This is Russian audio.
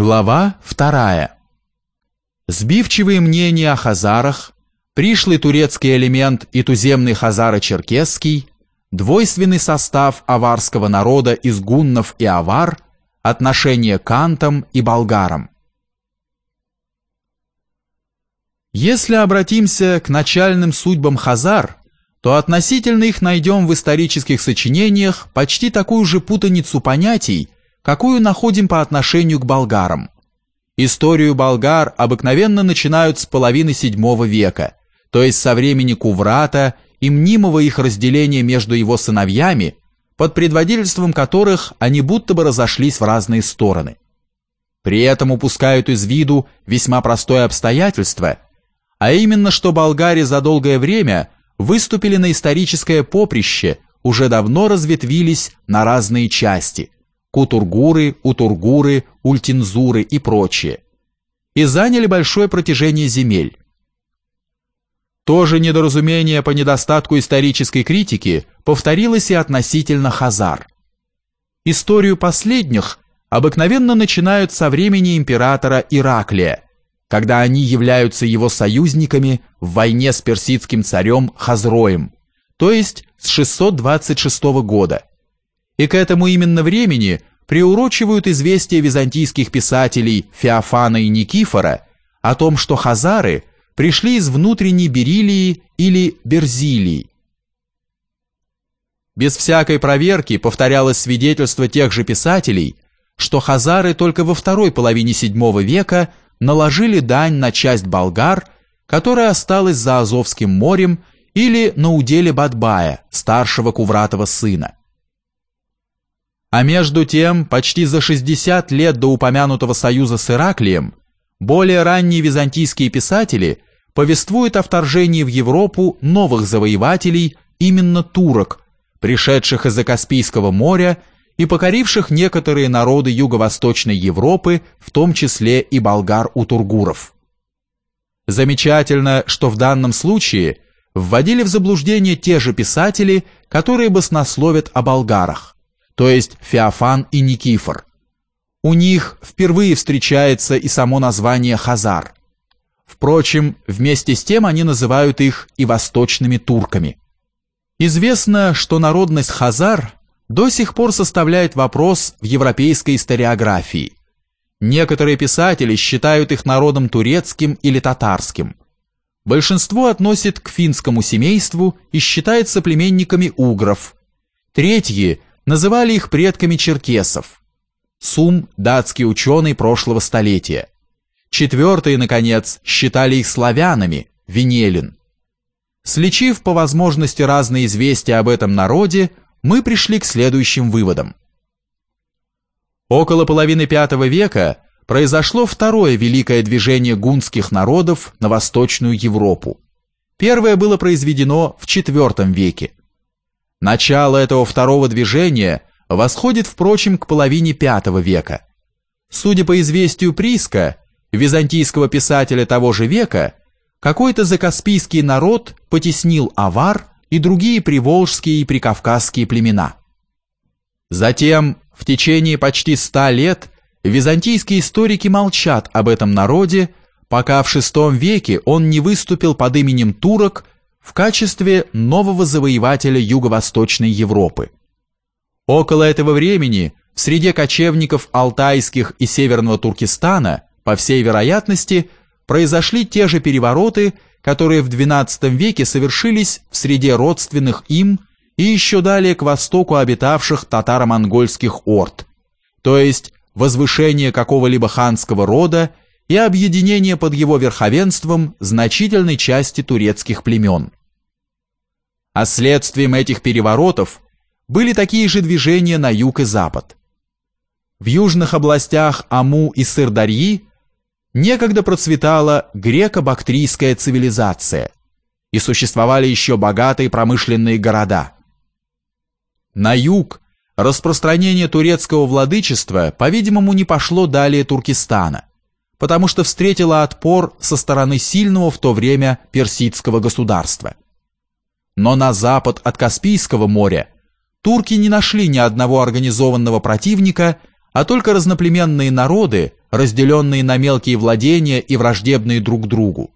Глава вторая. Сбивчивые мнения о хазарах, пришлый турецкий элемент и туземный хазаро-черкесский, двойственный состав аварского народа из гуннов и авар, отношение к антам и болгарам. Если обратимся к начальным судьбам хазар, то относительно их найдем в исторических сочинениях почти такую же путаницу понятий, какую находим по отношению к болгарам. Историю болгар обыкновенно начинают с половины VII века, то есть со времени Куврата и мнимого их разделения между его сыновьями, под предводительством которых они будто бы разошлись в разные стороны. При этом упускают из виду весьма простое обстоятельство, а именно, что болгари за долгое время выступили на историческое поприще, уже давно разветвились на разные части – Кутургуры, Утургуры, Ультинзуры и прочие, и заняли большое протяжение земель. То же недоразумение по недостатку исторической критики повторилось и относительно хазар. Историю последних обыкновенно начинают со времени императора Ираклия, когда они являются его союзниками в войне с персидским царем Хазроем, то есть с 626 года, и к этому именно времени приурочивают известия византийских писателей Феофана и Никифора о том, что хазары пришли из внутренней Берилии или Берзилии. Без всякой проверки повторялось свидетельство тех же писателей, что хазары только во второй половине VII века наложили дань на часть болгар, которая осталась за Азовским морем или на уделе Бадбая, старшего Кувратова сына. А между тем, почти за 60 лет до упомянутого союза с Ираклием, более ранние византийские писатели повествуют о вторжении в Европу новых завоевателей, именно турок, пришедших из-за Каспийского моря и покоривших некоторые народы Юго-Восточной Европы, в том числе и болгар-утургуров. Замечательно, что в данном случае вводили в заблуждение те же писатели, которые баснословят о болгарах то есть Феофан и Никифор. У них впервые встречается и само название Хазар. Впрочем, вместе с тем они называют их и восточными турками. Известно, что народность Хазар до сих пор составляет вопрос в европейской историографии. Некоторые писатели считают их народом турецким или татарским. Большинство относит к финскому семейству и считает соплеменниками угров. Третьи – называли их предками черкесов. Сум – датский ученый прошлого столетия. Четвертые, наконец, считали их славянами, Венелин. Сличив по возможности разные известия об этом народе, мы пришли к следующим выводам. Около половины V века произошло второе великое движение гунских народов на Восточную Европу. Первое было произведено в IV веке. Начало этого второго движения восходит, впрочем, к половине V века. Судя по известию Приска, византийского писателя того же века, какой-то закаспийский народ потеснил авар и другие приволжские и прикавказские племена. Затем, в течение почти ста лет, византийские историки молчат об этом народе, пока в VI веке он не выступил под именем турок в качестве нового завоевателя Юго-Восточной Европы. Около этого времени в среде кочевников Алтайских и Северного Туркестана, по всей вероятности, произошли те же перевороты, которые в XII веке совершились в среде родственных им и еще далее к востоку обитавших татаро-монгольских орд, то есть возвышение какого-либо ханского рода и объединение под его верховенством значительной части турецких племен. А следствием этих переворотов были такие же движения на юг и запад. В южных областях Аму и Сырдарьи некогда процветала греко-бактрийская цивилизация, и существовали еще богатые промышленные города. На юг распространение турецкого владычества, по-видимому, не пошло далее Туркестана потому что встретила отпор со стороны сильного в то время персидского государства. Но на запад от Каспийского моря турки не нашли ни одного организованного противника, а только разноплеменные народы, разделенные на мелкие владения и враждебные друг другу.